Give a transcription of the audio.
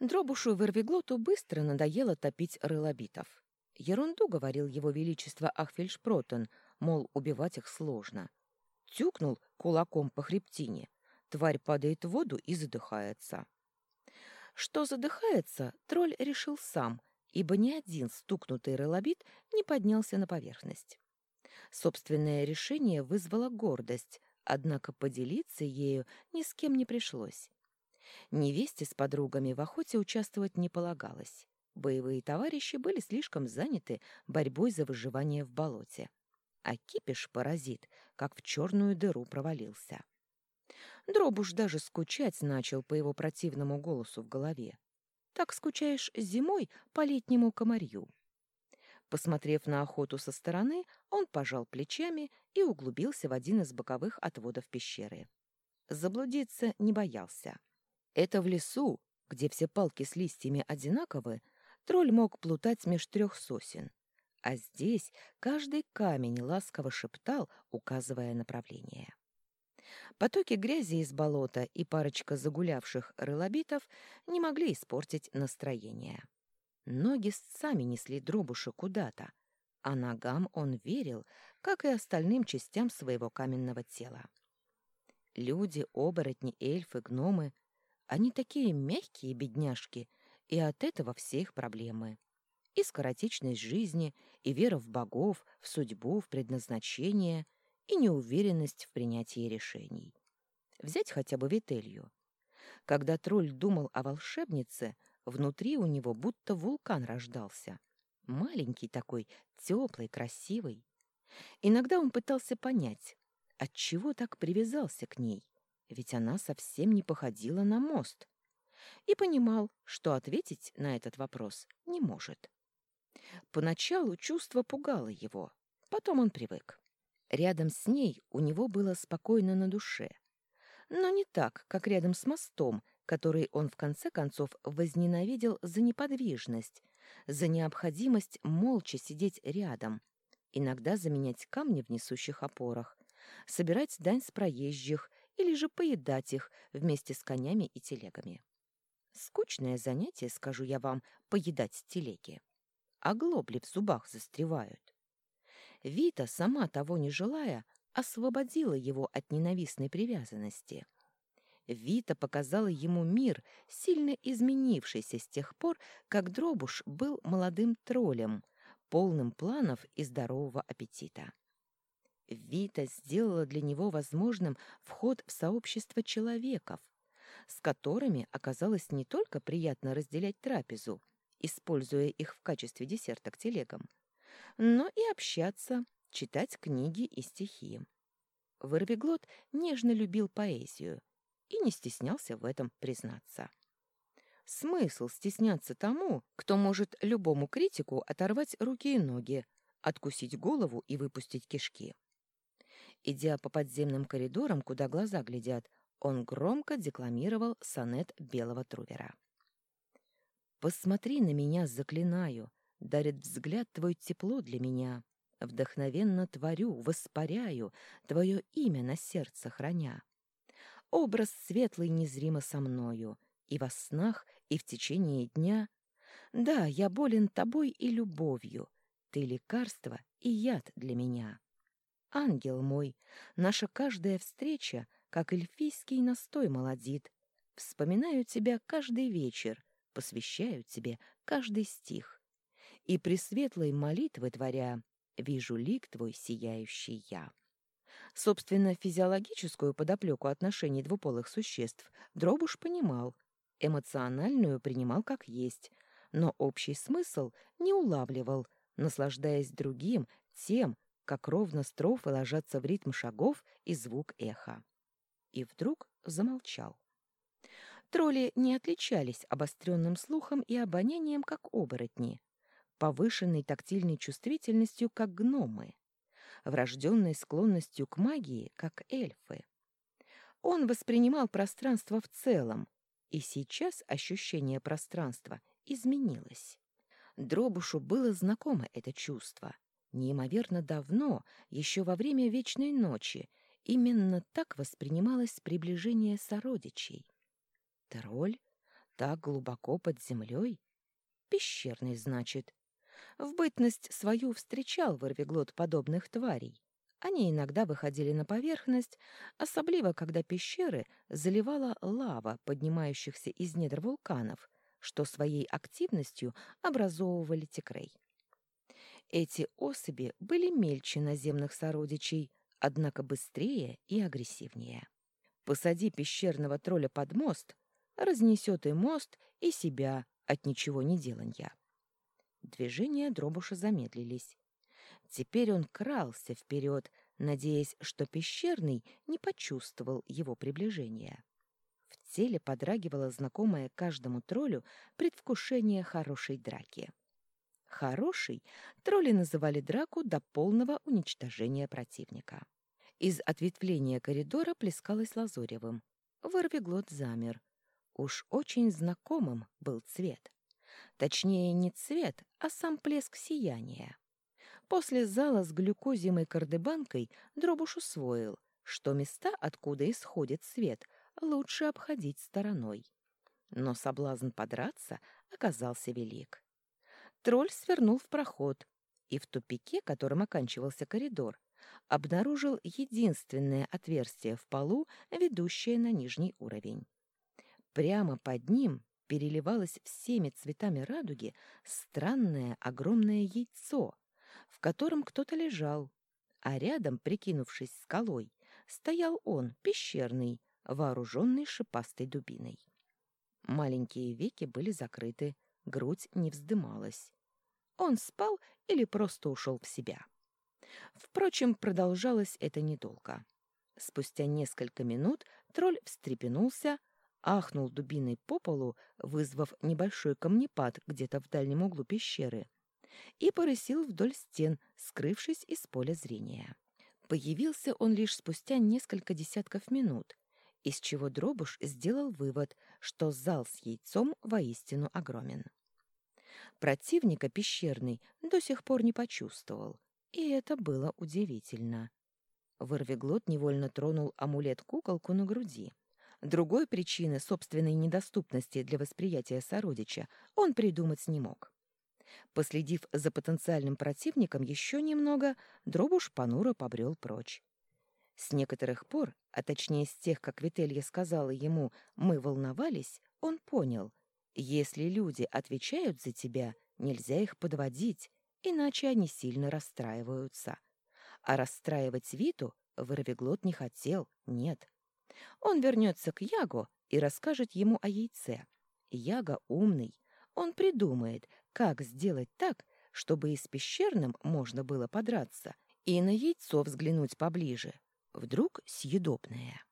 Дробушу Вервиглоту быстро надоело топить рылобитов. Ерунду говорил его величество Ахфельшпротен, мол, убивать их сложно. Тюкнул кулаком по хребтине. Тварь падает в воду и задыхается. Что задыхается, тролль решил сам, ибо ни один стукнутый рылобит не поднялся на поверхность. Собственное решение вызвало гордость, однако поделиться ею ни с кем не пришлось. Невесте с подругами в охоте участвовать не полагалось. Боевые товарищи были слишком заняты борьбой за выживание в болоте. А кипиш-паразит, как в черную дыру провалился. Дробуш даже скучать начал по его противному голосу в голове. Так скучаешь зимой по летнему комарью. Посмотрев на охоту со стороны, он пожал плечами и углубился в один из боковых отводов пещеры. Заблудиться не боялся. Это в лесу, где все палки с листьями одинаковы, тролль мог плутать меж трех сосен. А здесь каждый камень ласково шептал, указывая направление. Потоки грязи из болота и парочка загулявших рылобитов не могли испортить настроение. Ноги сами несли дробуша куда-то, а ногам он верил, как и остальным частям своего каменного тела. Люди, оборотни, эльфы, гномы они такие мягкие бедняжки, и от этого все их проблемы. И скоротечность жизни, и вера в богов, в судьбу, в предназначение, и неуверенность в принятии решений. Взять хотя бы Вителью. Когда тролль думал о волшебнице, внутри у него будто вулкан рождался. Маленький такой, теплый, красивый. Иногда он пытался понять, отчего так привязался к ней ведь она совсем не походила на мост, и понимал, что ответить на этот вопрос не может. Поначалу чувство пугало его, потом он привык. Рядом с ней у него было спокойно на душе. Но не так, как рядом с мостом, который он в конце концов возненавидел за неподвижность, за необходимость молча сидеть рядом, иногда заменять камни в несущих опорах, собирать дань с проезжих или же поедать их вместе с конями и телегами. Скучное занятие, скажу я вам, поедать телеги. А глобли в зубах застревают. Вита, сама того не желая, освободила его от ненавистной привязанности. Вита показала ему мир, сильно изменившийся с тех пор, как Дробуш был молодым троллем, полным планов и здорового аппетита. Вита сделала для него возможным вход в сообщество человеков, с которыми оказалось не только приятно разделять трапезу, используя их в качестве десерта к телегам, но и общаться, читать книги и стихи. Вырвиглот нежно любил поэзию и не стеснялся в этом признаться. Смысл стесняться тому, кто может любому критику оторвать руки и ноги, откусить голову и выпустить кишки. Идя по подземным коридорам, куда глаза глядят, он громко декламировал сонет белого трувера. «Посмотри на меня, заклинаю, дарит взгляд твой тепло для меня. Вдохновенно творю, воспаряю, твое имя на сердце храня. Образ светлый незримо со мною, и во снах, и в течение дня. Да, я болен тобой и любовью, ты лекарство и яд для меня». Ангел мой, наша каждая встреча, как эльфийский настой молодит. Вспоминаю тебя каждый вечер, посвящаю тебе каждый стих. И пресветлой молитвы творя, вижу лик твой сияющий я. Собственно, физиологическую подоплеку отношений двуполых существ Дробуш понимал, эмоциональную принимал как есть, но общий смысл не улавливал, наслаждаясь другим, тем, как ровно строфы ложатся в ритм шагов и звук эха. И вдруг замолчал. Тролли не отличались обостренным слухом и обонянием, как оборотни, повышенной тактильной чувствительностью, как гномы, врожденной склонностью к магии, как эльфы. Он воспринимал пространство в целом, и сейчас ощущение пространства изменилось. Дробушу было знакомо это чувство — Неимоверно давно, еще во время Вечной Ночи, именно так воспринималось приближение сородичей. Тролль? Так глубоко под землей? Пещерный, значит. В бытность свою встречал ворвиглот подобных тварей. Они иногда выходили на поверхность, особливо когда пещеры заливала лава, поднимающихся из недр вулканов, что своей активностью образовывали текрей. Эти особи были мельче наземных сородичей, однако быстрее и агрессивнее. Посади пещерного тролля под мост, разнесет и мост, и себя от ничего не деланья. Движения дробуша замедлились. Теперь он крался вперед, надеясь, что пещерный не почувствовал его приближения. В теле подрагивало знакомое каждому троллю предвкушение хорошей драки. Хороший тролли называли драку до полного уничтожения противника. Из ответвления коридора плескалось лазоревым. Ворвиглот замер. Уж очень знакомым был цвет. Точнее, не цвет, а сам плеск сияния. После зала с глюкозией кардебанкой Дробуш усвоил, что места, откуда исходит свет, лучше обходить стороной. Но соблазн подраться оказался велик. Тролль свернул в проход и в тупике, которым оканчивался коридор, обнаружил единственное отверстие в полу, ведущее на нижний уровень. Прямо под ним переливалось всеми цветами радуги странное огромное яйцо, в котором кто-то лежал, а рядом, прикинувшись скалой, стоял он, пещерный, вооруженный шипастой дубиной. Маленькие веки были закрыты, грудь не вздымалась. Он спал или просто ушел в себя. Впрочем, продолжалось это недолго. Спустя несколько минут тролль встрепенулся, ахнул дубиной по полу, вызвав небольшой камнепад где-то в дальнем углу пещеры, и порысил вдоль стен, скрывшись из поля зрения. Появился он лишь спустя несколько десятков минут, из чего Дробуш сделал вывод, что зал с яйцом воистину огромен. Противника пещерный до сих пор не почувствовал, и это было удивительно. Вырвиглот невольно тронул амулет-куколку на груди. Другой причины собственной недоступности для восприятия сородича он придумать не мог. Последив за потенциальным противником еще немного, Дробуш понуро побрел прочь. С некоторых пор, а точнее с тех, как Вителья сказала ему «мы волновались», он понял — если люди отвечают за тебя, нельзя их подводить, иначе они сильно расстраиваются. А расстраивать Виту Воровиглот не хотел, нет. Он вернется к Ягу и расскажет ему о яйце. Яга умный, он придумает, как сделать так, чтобы и с пещерным можно было подраться, и на яйцо взглянуть поближе. Вдруг съедобное.